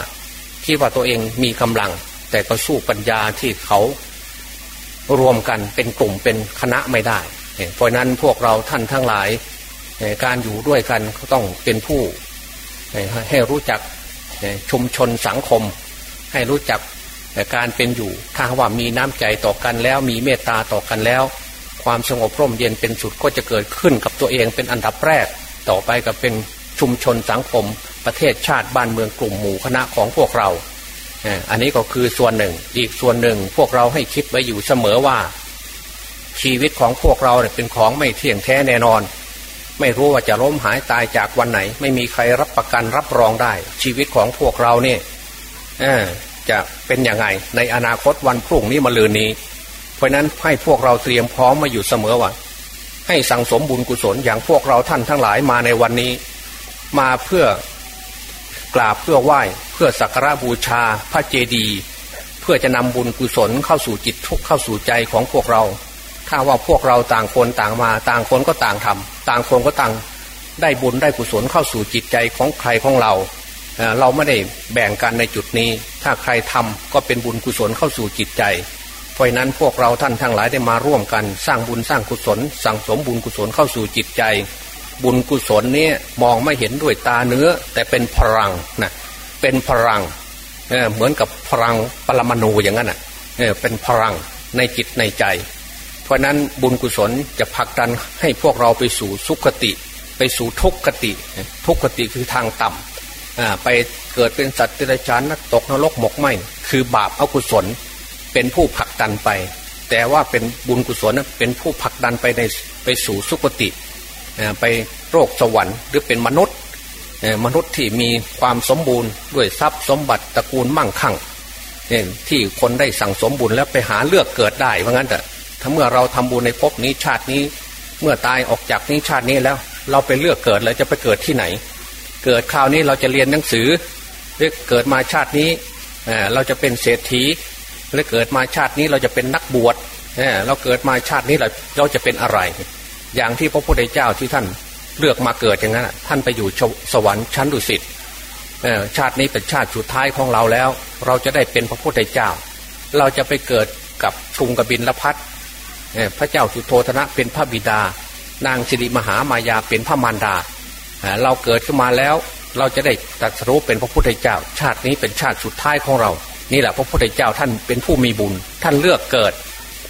คิดว่าตัวเองมีกำลัง แต่ก็สู้ปัญญาที่เขารวมกันเป็นกลุ่มเป็นคณะไม่ได้ เพราะนั้นพวกเราท่านทั้งหลาย การอยู่ด้วยกันก็ต้องเป็นผู้ ให้รู้จักชุมชนสังคม ให้รู้จักการเป็นอยู่ ถ้าว่ามีน้ำใจต่อกันแล้ว มีเมตตาต่อกันแล้ว ความสงบร่มเย็นเป็นสุดก็จะเกิดขึ้นกับตัวเองเป็นอันดับแรก ต่อไปกับเป็นชุมชนสังคม ประเทศชาติบ้านเมืองกลุ่มหมู่คณะของพวกเรา อันนี้ก็คือส่วนหนึ่ง อีกส่วนหนึ่งพวกเราให้คิดไว้อยู่เสมอว่า ชีวิตของพวกเราเนี่ยเป็นของไม่เที่ยงแท้แน่นอน ไม่รู้ว่าจะล้มหายตายจากวันไหน ไม่มีใครรับประกันรับรองได้ ชีวิตของพวกเราเนี่ยจะเป็นยังไง ในอนาคตวันพรุ่งนี้มาลืนนี้ เพราะนั้นให้พวกเราเตรียมพร้อมมาอยู่เสมอว่าให้สั่งสมบุญกุศลอย่างพวกเราท่านทั้งหลายมาในวันนี้ มาเพื่อกราบเพื่อไหว้เพื่อสักการบูชาพระเจดีย์เพื่อจะนำบุญกุศลเข้าสู่จิตทุกเข้าสู่ใจของพวกเรา ถ้าว่าพวกเราต่างคนต่างมา ต่างคนก็ต่างทำต่างคนก็ต่างได้บุญได้กุศลเข้าสู่จิตใจของใครของเราเราไม่ได้แบ่งกันในจุดนี้ ถ้าใครทำก็เป็นบุญกุศลเข้าสู่จิตใจ เพราะนั้นพวกเราท่านทั้งหลายได้มาร่วมกัน สร้างบุญสร้างกุศล สั่งสมบุญกุศลเข้าสู่จิตใจ บุญกุศลนี่ยมองไม่เห็นด้วยตาเนื้อ แต่เป็นพลังนะเป็นพลังเเหมือนกับพลังปรมาณูอย่างนั้นอะเป็นพลังในจิตในใจ ราะนั้นบุญกุศลจะผลักดันให้พวกเราไปสู่สุขติ ไปสู่ทุกขติ ทุกขติคือทางต่ำไปเกิดเป็นสัตว์เดรัจฉานนักตกนรกหมกไหมคือบาปอกุศลเป็นผู้ผลักดันไป แต่ว่าเป็นบุญกุศลเป็นผู้ผลักดันไปในไปสู่สุคติ ไปโรคสวรรค์หรือเป็นมนุษย์มนุษย์ที่มีความสมบูรณ์ด้วยทรัพย์สมบัติตระกูลมั่งคั่งที่คนได้สั่งสมบุญแล้วไปหาเลือกเกิดได้เพราะงั้นแต่ ถ้าเมื่อเราทำบุญในภพนี้ชาตินี้ เมื่อตายออกจากนี้ชาตินี้แล้ว เราไปเลือกเกิดแล้วจะไปเกิดที่ไหน เกิดคราวนี้เราจะเรียนหนังสือหรือเกิดมาชาตินี้เราจะเป็นเศรษฐีหรือเกิดมาชาตินี้เราจะเป็นนักบวชเราเกิดมาชาตินี้เราเราจะเป็นอะไร อย่างที่พระพุทธเจ้าที่ท่านเลือกมาเกิดอย่างนั้นท่านไปอยู่สวรรค์ชั้นดุสิตชาตินี้เป็นชาติสุดท้ายของเราแล้ว เราจะได้เป็นพระพุทธเจ้า เราจะไปเกิดกับกรุงกบินละพัฒ พระเจ้าสุโธธนะเป็นพระบิดา นางสิริมหามายาเป็นพระมารดา เราเกิดขึ้นมาแล้ว เราจะได้ตรัสรู้เป็นพระพุทธเจ้า ชาตินี้เป็นชาติสุดท้ายของเรา นี่แหละพระพุทธเจ้าท่านเป็นผู้มีบุญ ท่านเลือกเกิด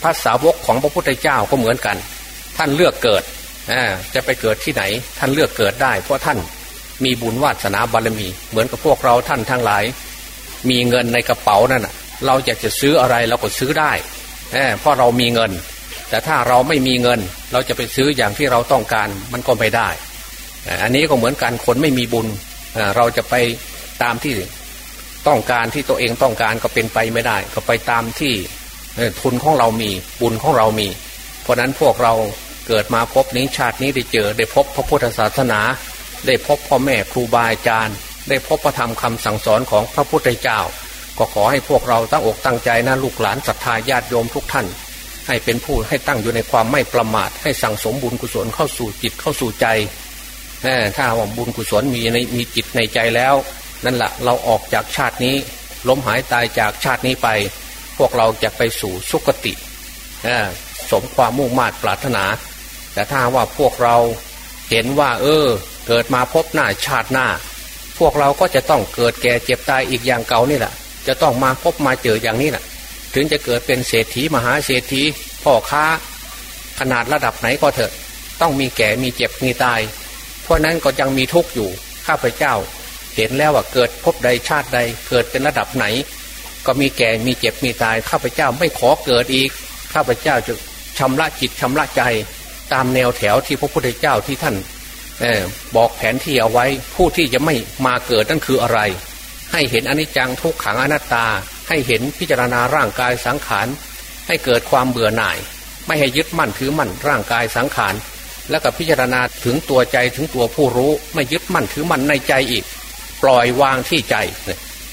พระสาวกของพระพุทธเจ้าก็เหมือนกัน ท่านเลือกเกิดจะไปเกิดที่ไหน ท่านเลือกเกิดได้ เพราะท่านมีบุญวาสนาบารมี เหมือนกับพวกเราท่านทั้งหลาย มีเงินในกระเป๋านั่นเราอยากจะซื้ออะไรเราก็ซื้อได้เพราะเรามีเงิน แต่ถ้าเราไม่มีเงิน เราจะไปซื้ออย่างที่เราต้องการมันก็ไม่ได้ อันนี้ก็เหมือนกันคนไม่มีบุญเราจะไปตามที่ต้องการที่ตัวเองต้องการก็เป็นไปไม่ได้ ก็ไปตามที่ทุนของเรามีบุญของเรามี เพราะนั้นพวกเราเกิดมาพบนี้ชาตินี้ได้เจอได้พบพระพุทธศาสนา ได้พบพ่อแม่ครูบาอาจารย์ ได้พบพระธรรมคำสั่งสอนของพระพุทธเจ้า ก็ขอให้พวกเราตั้งอกตั้งใจนะลูกหลานศรัทธาญาติโยมทุกท่าน ให้เป็นผู้ให้ตั้งอยู่ในความไม่ประมาท ให้สั่งสมบุญกุศลเข้าสู่จิตเข้าสู่ใจถ้าว่าบุญกุศลมีในมีจิตในใจแล้ว นั่นแหละเราออกจากชาตินี้ล้มหายตายจากชาตินี้ไป พวกเราจะไปสู่สุคติสมความมุ่งมา่ปรารถนา แต่ถ้าว่าพวกเราเห็นว่า เออ เกิดมาพบหน้าชาติหน้าพพวกเราก็จะต้องเกิดแก่เจ็บตายอีกอย่างเก่านี่แหละจะต้องมาพบมาเจออย่างนี้แหละ ถึงจะเกิดเป็นเศรษฐีมหาเศรษฐีพ่อค้า ขนาดระดับไหนก็เถอะ ต้องมีแก่มีเจ็บมีตาย เพราะนั้นก็ยังมีทุกข์อยู่ ข้าพเจ้า เห็นแล้วว่าเกิดพบใดชาติใดเกิดเป็นระดับไหน ก็มีแก่มีเจ็บมีตาย ข้าพเจ้าไม่ขอเกิดอีก ข้าพเจ้าจะชำระจิตชำระใจ ตามแนวแถวที่พระพุทธเจ้าที่ท่านบอกแผนที่เอาไว้ผู้ที่จะไม่มาเกิดนั่นคืออะไร ให้เห็นอนิจจังทุกขังอนัตตา ให้เห็นพิจารณาร่างกายสังขาร ให้เกิดความเบื่อหน่าย ไม่ให้ยึดมั่นถือมั่นร่างกายสังขาร แล้วก็พิจารณาถึงตัวใจถึงตัวผู้รู้ไม่ยึดมั่นถือมั่นในใจอีก ปล่อยวางที่ใจ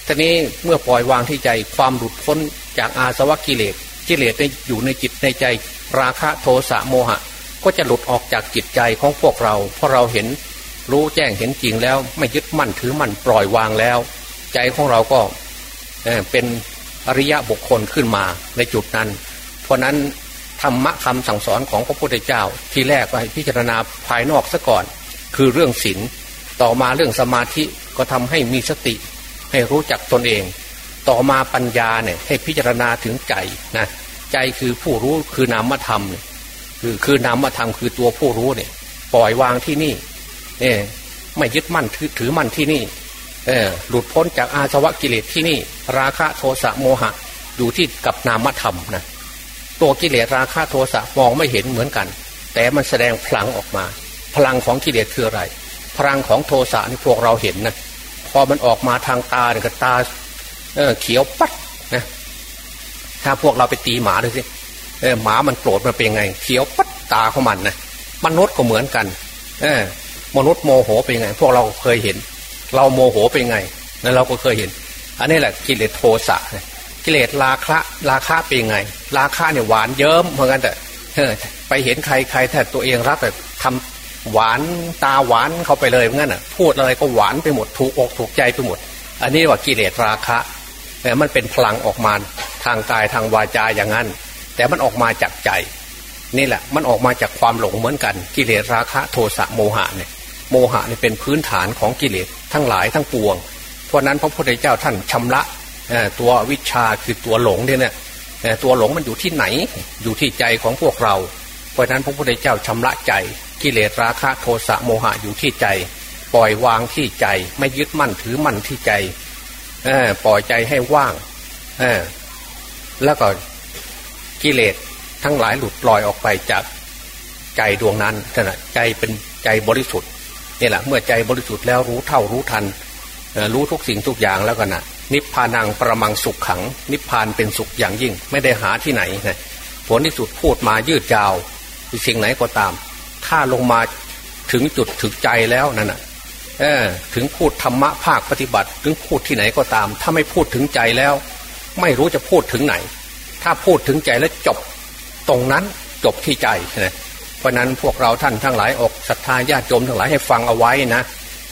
ทีนี้เมื่อปล่อยวางที่ใจความหลุดพ้นจากอาสวะกิเลสกิเลสได้อยู่ในจิตในใจ ราคะโทสะโมหะ ก็จะหลุดออกจากจิตใจของพวกเรา เพราะเราเห็นรู้แจ้งเห็นจริงแล้ว ไม่ยึดมั่นถือมั่นปล่อยวางแล้ว ใจของเราก็ เป็นอริยะบุคคลขึ้นมาในจุดนั้น เพราะนั้นธรรมะคำสั่งสอนของพระพุทธเจ้า ที่แรกไปพิจารณาภายนอกซะก่อน คือเรื่องศีลต่อมาเรื่องสมาธิก็ทำให้มีสติ ให้รู้จักตนเอง ต่อมาปัญญาเนี่ยให้พิจารณาถึงใจนะใจคือผู้รู้คือนามธรรมคือคือนามธรรมคือตัวผู้รู้เนี่ย ปล่อยวางที่นี่เนี่ยไม่ยึดมั่นถือมั่นที่นี่ หลุดพ้นจากอาสวะกิเลสที่นี่ ราคะโทสะโมหะ อยู่ที่กับนามธรรมนะตัวกิเลสราคะโทสะมองไม่เห็นเหมือนกัน แต่มันแสดงพลังออกมา พลังของกิเลสคืออะไร พลังของโทสะนี่พวกเราเห็นนะพอมันออกมาทางตาเนี่ยก็ตาเเขียวปัดนะถ้าพวกเราไปตีหมาดูสิหมามันโกรธมันเป็นไง เขียวปัดตาของมันนะมนุษย์ก็เหมือนกัน เออมนุษย์โมโหเป็นไง พวกเราเคยเห็น เราโมโหเป็นไงนั่นเราก็เคยเห็น อันนี้แหละกิเลสโทสะกิเลสราคะราคะเป็นไง ราคะเนี่ยหวานเยิ้มเหมือนกันแต่ไปเห็นใครใครถ้าตัวเองรักแต่ทำหวานตาหวานเข้าไปเลยเหมือนกันอะพูดอะไรก็หวานไปหมดถูกอกถูกใจไปหมด อันนี้ว่ากิเลสราคะแต่มันเป็นพลังออกมาทางกายทางวาจาอย่างนั้น แต่มันออกมาจากใจ นี่แหละ มันออกมาจากความหลงเหมือนกัน กิเลสราคะโทสะโมหะเนี่ย โมหะเนี่เป็นพื้นฐานของกิเลสทั้งหลายทั้งปวง เพราะนั้นพระพุทธเจ้าท่านชำระตัววิชาคือตัวหลงเนี่ยตัวหลงมันอยู่ที่ไหนอยู่ที่ใจของพวกเรา เพราะนั้นพระพุทธเจ้าชำระใจกิเลสราคะโทสะโมหะอยู่ที่ใจ ปล่อยวางที่ใจไม่ยึดมั่นถือมั่นที่ใจปล่อยใจให้ว่างแล้วก็กิเลสทั้งหลายหลุดปล่อยออกไปจากใจดวงนั้นนะใจเป็นใจบริสุทธิ์ นี่แหละเมื่อใจบริสุทธิ์แล้วรู้เท่ารู้ทัน รู้ทุกสิ่งทุกอย่างแล้วกันนะนิพพานังประมังสุขขัง นิพพานเป็นสุขอย่างยิ่ง ไม่ได้หาที่ไหนนะผลที่สุดพูดมายืดยาวสิ่งไหนก็ตาม ถ้าลงมาถึงจุดถึงใจแล้วนั่นนะถึงพูดธรรมะภาคปฏิบัติ ถึงพูดที่ไหนก็ตาม ถ้าไม่พูดถึงใจแล้ว ไม่รู้จะพูดถึงไหน ถ้าพูดถึงใจแล้วจบตรงนั้นจบที่ใจนะ เพราะนั้นพวกเราท่านทั้งหลายออกศรัทธาญาติโยมทั้งหลายให้ฟังเอาไว้นะ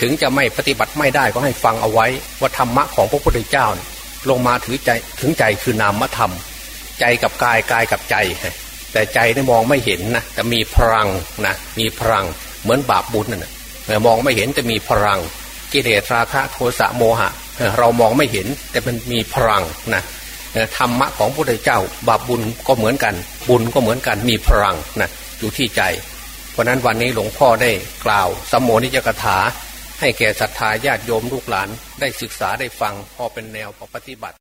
ถึงจะไม่ปฏิบัติไม่ได้ก็ให้ฟังเอาไว้ ว่าธรรมะของพระพุทธเจ้า ลงมาถือใจถึงใจคือนามธรรม ใจกับกายกายกับใจ แต่ใจได้มองไม่เห็นนะแต่มีพลังนะมีพลังเหมือนบาปบุญนะมองไม่เห็นแต่มีพลัง กิเลสราคะโทสะโมหะ เรามองไม่เห็นแต่มันมีพลังนะธรรมะของพระพุทธเจ้า บาปบุญก็เหมือนกัน บุญก็เหมือนกันมีพลังนะ อยู่ที่ใจ เพราะนั้นวันนี้หลวงพ่อได้กล่าวสมโภนิจกถา ให้แก่ศรัทธาญาติโยมลูกหลานได้ศึกษาได้ฟังพอเป็นแนวปฏิบัติ